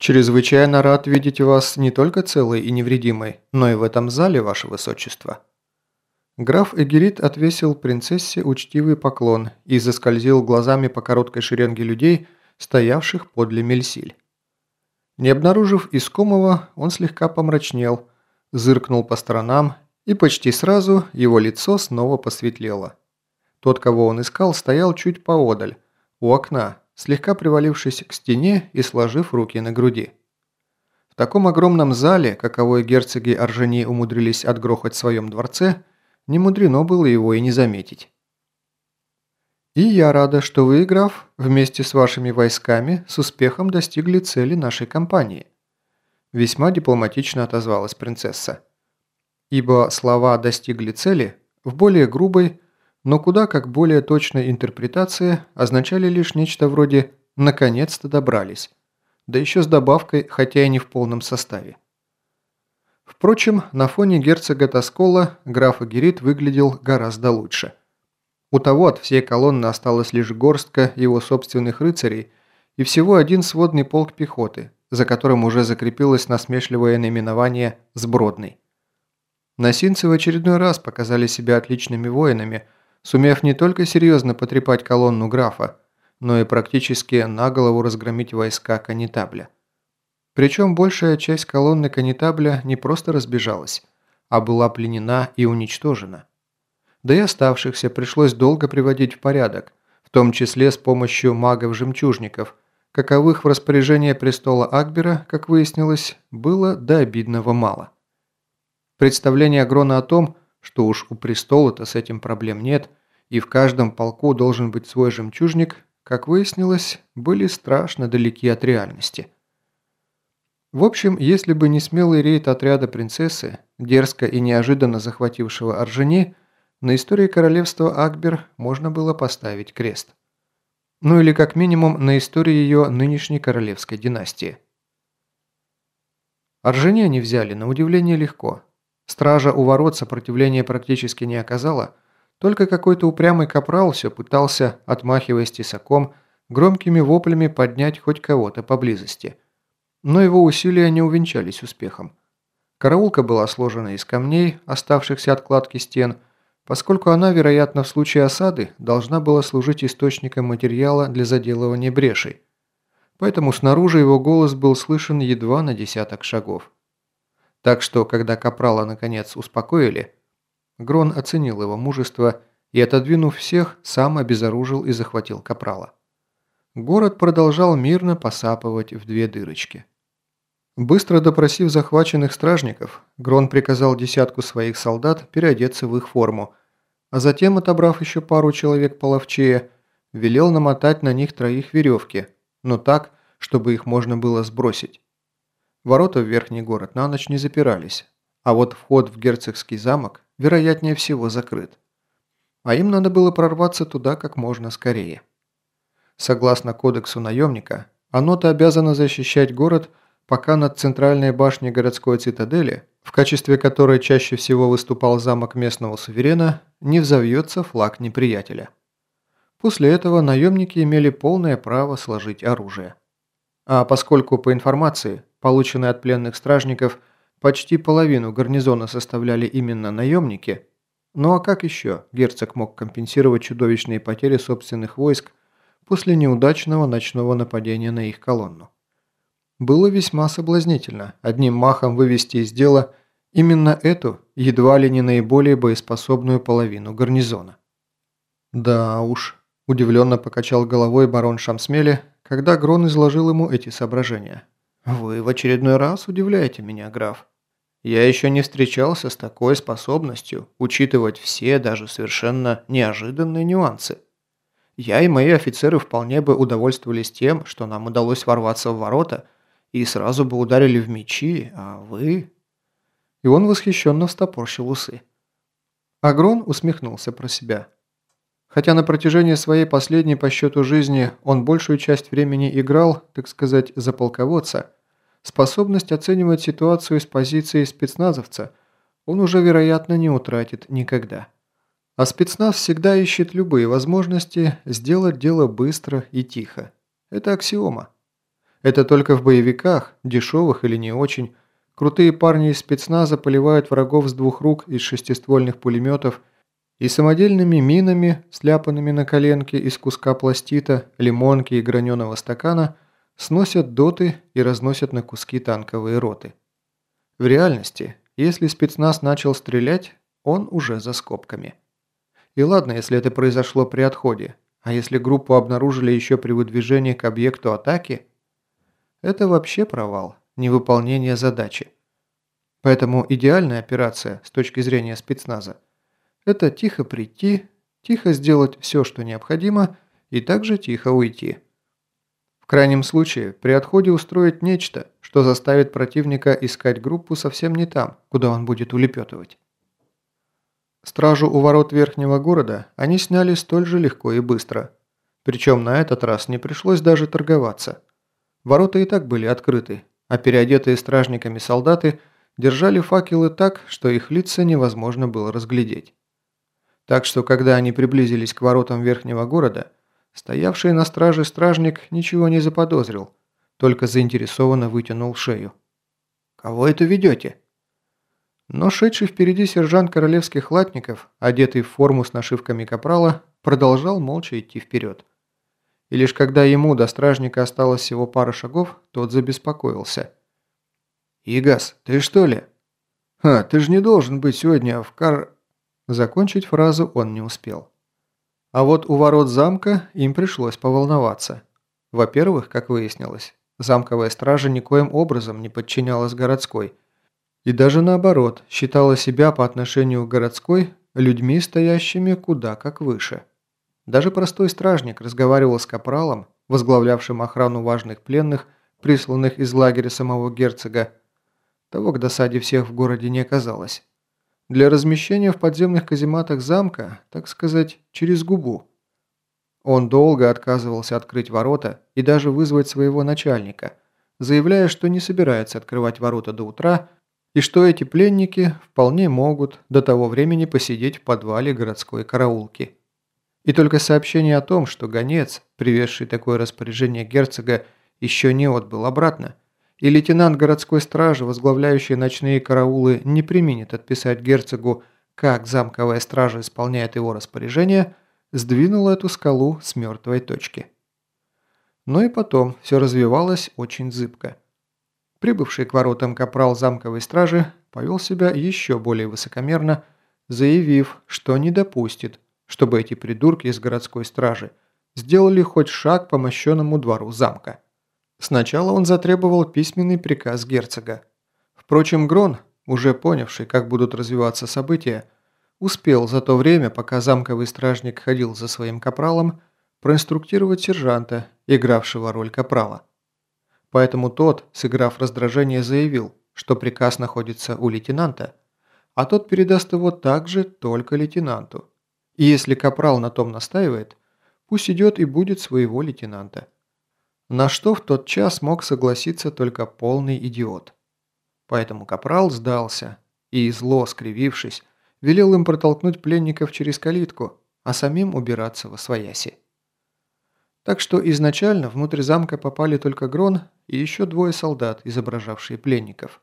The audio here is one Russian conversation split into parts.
«Чрезвычайно рад видеть вас не только целой и невредимой, но и в этом зале, ваше высочество». Граф Эгерит отвесил принцессе учтивый поклон и заскользил глазами по короткой шеренге людей, стоявших подле Мельсиль. Не обнаружив искомого, он слегка помрачнел, зыркнул по сторонам, и почти сразу его лицо снова посветлело. Тот, кого он искал, стоял чуть поодаль, у окна, слегка привалившись к стене и сложив руки на груди. В таком огромном зале, каковой герцоги Оржени умудрились отгрохать в своем дворце, не мудрено было его и не заметить. «И я рада, что вы, граф, вместе с вашими войсками с успехом достигли цели нашей кампании», весьма дипломатично отозвалась принцесса. Ибо слова «достигли цели» в более грубой, но куда как более точной интерпретации означали лишь нечто вроде «наконец-то добрались», да еще с добавкой, хотя и не в полном составе. Впрочем, на фоне герцога Тоскола граф Агерит выглядел гораздо лучше. У того от всей колонны осталась лишь горстка его собственных рыцарей и всего один сводный полк пехоты, за которым уже закрепилось насмешливое наименование «Сбродный». Носинцы в очередной раз показали себя отличными воинами – сумев не только серьезно потрепать колонну графа, но и практически на голову разгромить войска канитабля. Причем большая часть колонны канитабля не просто разбежалась, а была пленена и уничтожена. Да и оставшихся пришлось долго приводить в порядок, в том числе с помощью магов-жемчужников, каковых в распоряжении престола Акбера, как выяснилось, было до обидного мало. Представление Грона о том, что уж у престола-то с этим проблем нет, и в каждом полку должен быть свой жемчужник, как выяснилось, были страшно далеки от реальности. В общем, если бы не смелый рейд отряда принцессы, дерзко и неожиданно захватившего Оржени, на истории королевства Акбер можно было поставить крест. Ну или как минимум на истории ее нынешней королевской династии. Оржени они взяли, на удивление, легко – Стража у ворот сопротивления практически не оказала, только какой-то упрямый капрал все пытался, отмахиваясь тесаком, громкими воплями поднять хоть кого-то поблизости. Но его усилия не увенчались успехом. Караулка была сложена из камней, оставшихся от кладки стен, поскольку она, вероятно, в случае осады должна была служить источником материала для заделывания брешей. Поэтому снаружи его голос был слышен едва на десяток шагов. Так что, когда Капрала наконец успокоили, Грон оценил его мужество и, отодвинув всех, сам обезоружил и захватил Капрала. Город продолжал мирно посапывать в две дырочки. Быстро допросив захваченных стражников, Грон приказал десятку своих солдат переодеться в их форму, а затем, отобрав еще пару человек половчее, велел намотать на них троих веревки, но так, чтобы их можно было сбросить. Ворота в верхний город на ночь не запирались, а вот вход в герцогский замок, вероятнее всего, закрыт. А им надо было прорваться туда как можно скорее. Согласно кодексу наемника, оно-то обязано защищать город, пока над центральной башней городской цитадели, в качестве которой чаще всего выступал замок местного суверена, не взовьется флаг неприятеля. После этого наемники имели полное право сложить оружие. А поскольку по информации, полученной от пленных стражников, почти половину гарнизона составляли именно наемники, ну а как еще герцог мог компенсировать чудовищные потери собственных войск после неудачного ночного нападения на их колонну? Было весьма соблазнительно одним махом вывести из дела именно эту, едва ли не наиболее боеспособную половину гарнизона. Да уж, удивленно покачал головой барон Шамсмели, когда Грон изложил ему эти соображения. «Вы в очередной раз удивляете меня, граф. Я еще не встречался с такой способностью учитывать все, даже совершенно неожиданные нюансы. Я и мои офицеры вполне бы удовольствовались тем, что нам удалось ворваться в ворота и сразу бы ударили в мечи, а вы...» И он восхищенно встопорщил усы. Агрон усмехнулся про себя. Хотя на протяжении своей последней по счету жизни он большую часть времени играл, так сказать, за полководца, способность оценивать ситуацию с позиции спецназовца он уже, вероятно, не утратит никогда. А спецназ всегда ищет любые возможности сделать дело быстро и тихо. Это аксиома. Это только в боевиках, дешевых или не очень, крутые парни из спецназа поливают врагов с двух рук из шестиствольных пулеметов и самодельными минами, сляпанными на коленке из куска пластита, лимонки и граненого стакана, сносят доты и разносят на куски танковые роты. В реальности, если спецназ начал стрелять, он уже за скобками. И ладно, если это произошло при отходе, а если группу обнаружили еще при выдвижении к объекту атаки, это вообще провал, невыполнение задачи. Поэтому идеальная операция с точки зрения спецназа – это тихо прийти, тихо сделать все, что необходимо, и также тихо уйти. В крайнем случае, при отходе устроить нечто, что заставит противника искать группу совсем не там, куда он будет улепетывать. Стражу у ворот верхнего города они сняли столь же легко и быстро. Причем на этот раз не пришлось даже торговаться. Ворота и так были открыты, а переодетые стражниками солдаты держали факелы так, что их лица невозможно было разглядеть. Так что, когда они приблизились к воротам верхнего города, стоявший на страже стражник ничего не заподозрил, только заинтересованно вытянул шею. «Кого это ведете?» Но шедший впереди сержант королевских латников, одетый в форму с нашивками капрала, продолжал молча идти вперед. И лишь когда ему до стражника осталось всего пара шагов, тот забеспокоился. «Игас, ты что ли?» «Ха, ты же не должен быть сегодня в кар...» Закончить фразу он не успел. А вот у ворот замка им пришлось поволноваться. Во-первых, как выяснилось, замковая стража никоим образом не подчинялась городской – и даже наоборот, считала себя по отношению к городской людьми, стоящими куда как выше. Даже простой стражник разговаривал с капралом, возглавлявшим охрану важных пленных, присланных из лагеря самого герцога. Того к досаде всех в городе не оказалось. Для размещения в подземных казематах замка, так сказать, через губу. Он долго отказывался открыть ворота и даже вызвать своего начальника, заявляя, что не собирается открывать ворота до утра, и что эти пленники вполне могут до того времени посидеть в подвале городской караулки. И только сообщение о том, что гонец, привезший такое распоряжение герцога, еще не отбыл обратно, и лейтенант городской стражи, возглавляющий ночные караулы, не применит отписать герцогу, как замковая стража исполняет его распоряжение, сдвинуло эту скалу с мертвой точки. Но и потом все развивалось очень зыбко. Прибывший к воротам капрал замковой стражи повел себя еще более высокомерно, заявив, что не допустит, чтобы эти придурки из городской стражи сделали хоть шаг по мощенному двору замка. Сначала он затребовал письменный приказ герцога. Впрочем, Грон, уже понявший, как будут развиваться события, успел за то время, пока замковый стражник ходил за своим капралом, проинструктировать сержанта, игравшего роль капрала. Поэтому тот, сыграв раздражение, заявил, что приказ находится у лейтенанта, а тот передаст его также только лейтенанту. И если капрал на том настаивает, пусть идет и будет своего лейтенанта. На что в тот час мог согласиться только полный идиот. Поэтому капрал сдался и, зло скривившись, велел им протолкнуть пленников через калитку, а самим убираться во свояси. Так что изначально внутрь замка попали только Грон и еще двое солдат, изображавшие пленников.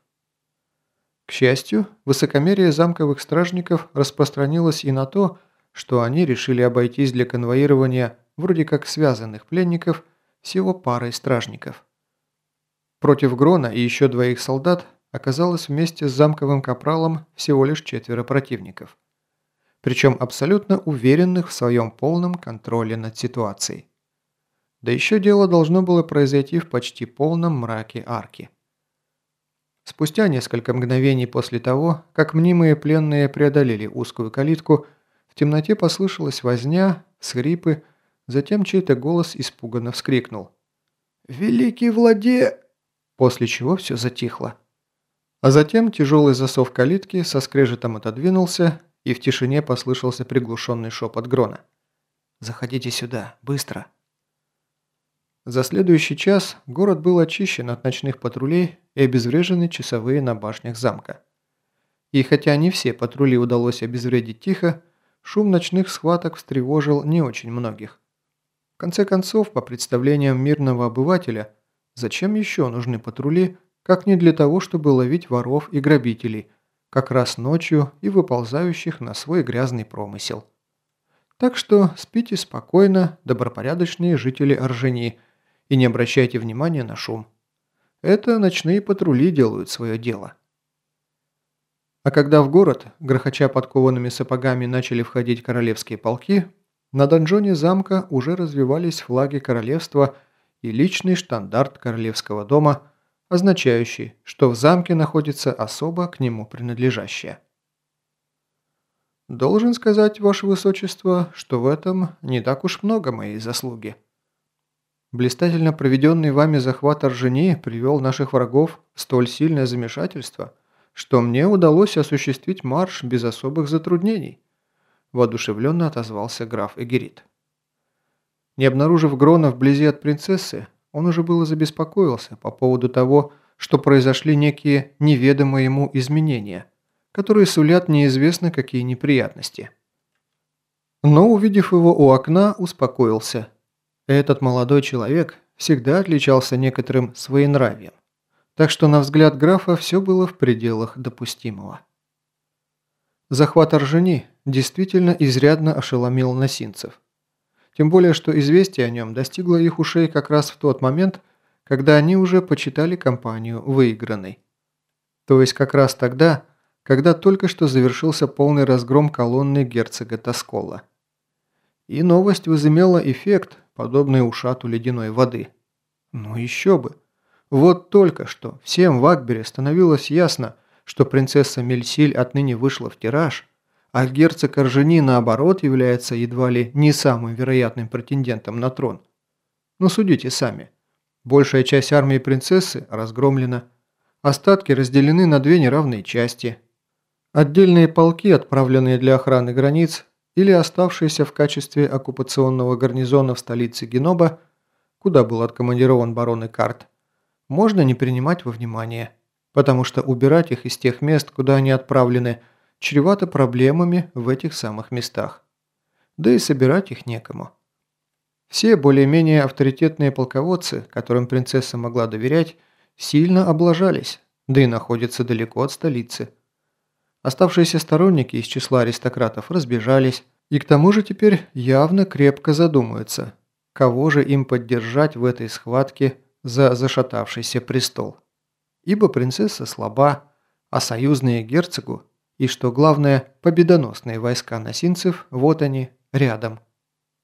К счастью, высокомерие замковых стражников распространилось и на то, что они решили обойтись для конвоирования вроде как связанных пленников всего парой стражников. Против Грона и еще двоих солдат оказалось вместе с замковым капралом всего лишь четверо противников. Причем абсолютно уверенных в своем полном контроле над ситуацией. Да еще дело должно было произойти в почти полном мраке арки. Спустя несколько мгновений после того, как мнимые пленные преодолели узкую калитку, в темноте послышалась возня, схрипы, затем чей-то голос испуганно вскрикнул. «Великий владе...» После чего все затихло. А затем тяжелый засов калитки со скрежетом отодвинулся, и в тишине послышался приглушенный шепот Грона. «Заходите сюда, быстро!» За следующий час город был очищен от ночных патрулей и обезврежены часовые на башнях замка. И хотя не все патрули удалось обезвредить тихо, шум ночных схваток встревожил не очень многих. Конце концов, по представлениям мирного обывателя, Зачем еще нужны патрули, как не для того, чтобы ловить воров и грабителей, как раз ночью и выползающих на свой грязный промысел? Так что спите спокойно, добропорядочные жители Оржени, и не обращайте внимания на шум. Это ночные патрули делают свое дело. А когда в город, грохоча подкованными сапогами, начали входить королевские полки, на донжоне замка уже развивались флаги королевства и личный штандарт королевского дома, означающий, что в замке находится особо к нему принадлежащее. «Должен сказать, ваше высочество, что в этом не так уж много моей заслуги», Блистательно проведенный вами захват Оржени привел наших врагов в столь сильное замешательство, что мне удалось осуществить марш без особых затруднений», – воодушевленно отозвался граф Эгерит. Не обнаружив Грона вблизи от принцессы, он уже было забеспокоился по поводу того, что произошли некие неведомые ему изменения, которые сулят неизвестно какие неприятности. Но, увидев его у окна, успокоился – этот молодой человек всегда отличался некоторым своенравием, так что на взгляд графа все было в пределах допустимого. Захват Оржени действительно изрядно ошеломил носинцев. Тем более, что известие о нем достигло их ушей как раз в тот момент, когда они уже почитали кампанию выигранной. То есть как раз тогда, когда только что завершился полный разгром колонны герцога Тоскола. И новость возымела эффект, подобный ушату ледяной воды. Ну еще бы. Вот только что всем в Акбере становилось ясно, что принцесса Мельсиль отныне вышла в тираж, а герцог Оржени, наоборот, является едва ли не самым вероятным претендентом на трон. Ну судите сами. Большая часть армии принцессы разгромлена. Остатки разделены на две неравные части. Отдельные полки, отправленные для охраны границ, или оставшиеся в качестве оккупационного гарнизона в столице Геноба, куда был откомандирован барон Экарт, можно не принимать во внимание, потому что убирать их из тех мест, куда они отправлены, чревато проблемами в этих самых местах. Да и собирать их некому. Все более-менее авторитетные полководцы, которым принцесса могла доверять, сильно облажались, да и находятся далеко от столицы. Оставшиеся сторонники из числа аристократов разбежались, и к тому же теперь явно крепко задумаются, кого же им поддержать в этой схватке за зашатавшийся престол. Ибо принцесса слаба, а союзные герцогу и, что главное, победоносные войска носинцев, вот они, рядом.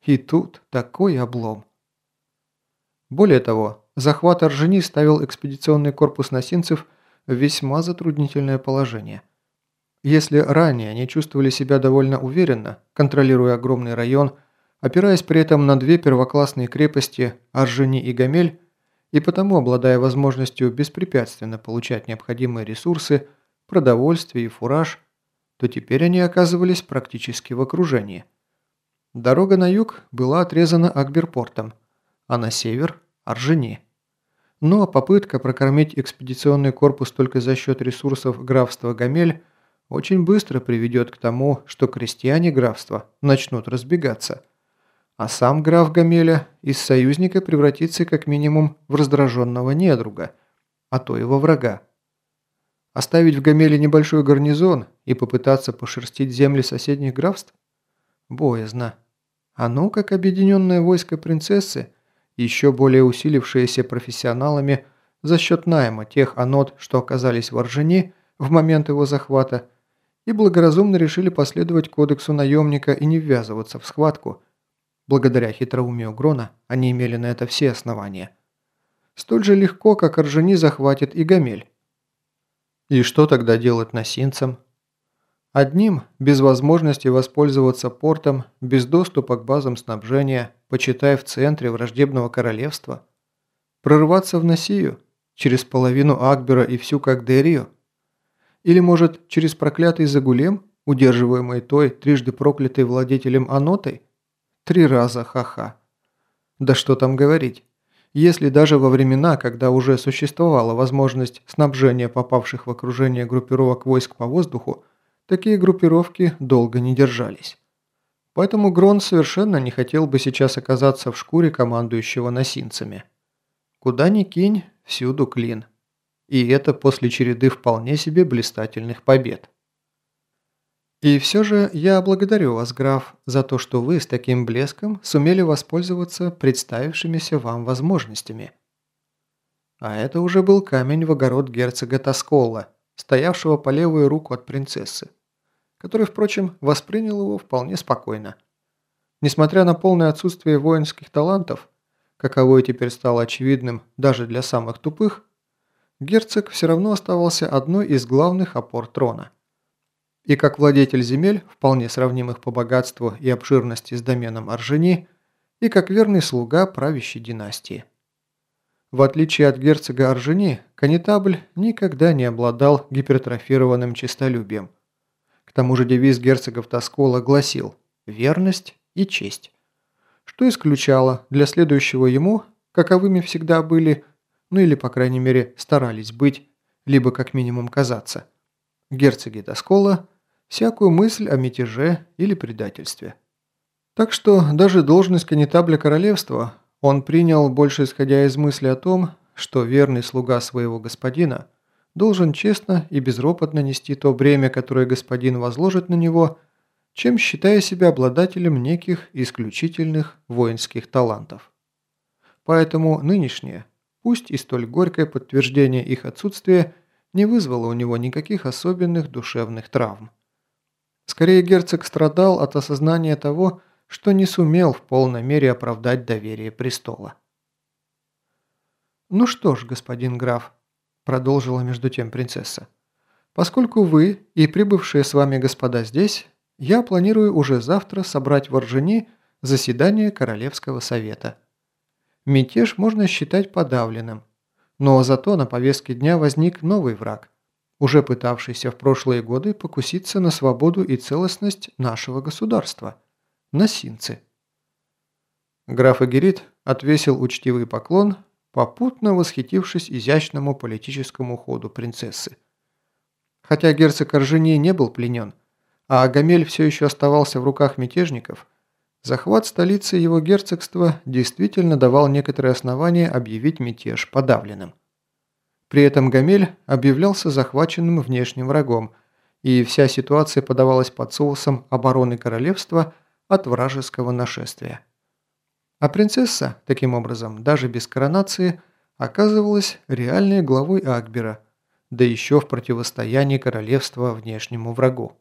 И тут такой облом. Более того, захват Оржени ставил экспедиционный корпус носинцев в весьма затруднительное положение – если ранее они чувствовали себя довольно уверенно, контролируя огромный район, опираясь при этом на две первоклассные крепости Аржени и Гамель, и потому обладая возможностью беспрепятственно получать необходимые ресурсы, продовольствие и фураж, то теперь они оказывались практически в окружении. Дорога на юг была отрезана Акберпортом, а на север – Аржени. Но попытка прокормить экспедиционный корпус только за счет ресурсов графства Гамель – очень быстро приведет к тому, что крестьяне графства начнут разбегаться, а сам граф Гамеля из союзника превратится как минимум в раздраженного недруга, а то и во врага. Оставить в Гамеле небольшой гарнизон и попытаться пошерстить земли соседних графств? Боязно. А ну, как объединенное войско принцессы, еще более усилившееся профессионалами за счет найма тех анод, что оказались в Оржени в момент его захвата, и благоразумно решили последовать кодексу наемника и не ввязываться в схватку. Благодаря хитроумию Грона они имели на это все основания. Столь же легко, как Оржени захватит и Гамель. И что тогда делать носинцам? Одним, без возможности воспользоваться портом, без доступа к базам снабжения, почитая в центре враждебного королевства, прорваться в Носию, через половину Акбера и всю Кагдерию – или, может, через проклятый Загулем, удерживаемый той, трижды проклятой владетелем Анотой? Три раза ха-ха. Да что там говорить. Если даже во времена, когда уже существовала возможность снабжения попавших в окружение группировок войск по воздуху, такие группировки долго не держались. Поэтому Грон совершенно не хотел бы сейчас оказаться в шкуре командующего носинцами. Куда ни кинь, всюду клин. И это после череды вполне себе блистательных побед. И все же я благодарю вас, граф, за то, что вы с таким блеском сумели воспользоваться представившимися вам возможностями. А это уже был камень в огород герцога Тоскола, стоявшего по левую руку от принцессы, который, впрочем, воспринял его вполне спокойно. Несмотря на полное отсутствие воинских талантов, каковое теперь стало очевидным даже для самых тупых, герцог все равно оставался одной из главных опор трона. И как владетель земель, вполне сравнимых по богатству и обширности с доменом Оржени, и как верный слуга правящей династии. В отличие от герцога Оржени, канетабль никогда не обладал гипертрофированным честолюбием. К тому же девиз герцогов Тоскола гласил «верность и честь», что исключало для следующего ему, каковыми всегда были, ну или, по крайней мере, старались быть, либо как минимум казаться, герцоги Тоскола – всякую мысль о мятеже или предательстве. Так что даже должность канетабля королевства он принял больше исходя из мысли о том, что верный слуга своего господина должен честно и безропотно нести то бремя, которое господин возложит на него, чем считая себя обладателем неких исключительных воинских талантов. Поэтому нынешнее, пусть и столь горькое подтверждение их отсутствия, не вызвало у него никаких особенных душевных травм. Скорее, герцог страдал от осознания того, что не сумел в полной мере оправдать доверие престола. «Ну что ж, господин граф», – продолжила между тем принцесса, – «поскольку вы и прибывшие с вами господа здесь, я планирую уже завтра собрать в Оржени заседание Королевского совета. Мятеж можно считать подавленным, но зато на повестке дня возник новый враг уже пытавшийся в прошлые годы покуситься на свободу и целостность нашего государства – носинцы. Граф Эгерит отвесил учтивый поклон, попутно восхитившись изящному политическому ходу принцессы. Хотя герцог Оржени не был пленен, а Агамель все еще оставался в руках мятежников, захват столицы его герцогства действительно давал некоторые основания объявить мятеж подавленным. При этом Гамель объявлялся захваченным внешним врагом, и вся ситуация подавалась под соусом обороны королевства от вражеского нашествия. А принцесса, таким образом, даже без коронации, оказывалась реальной главой Акбера, да еще в противостоянии королевства внешнему врагу.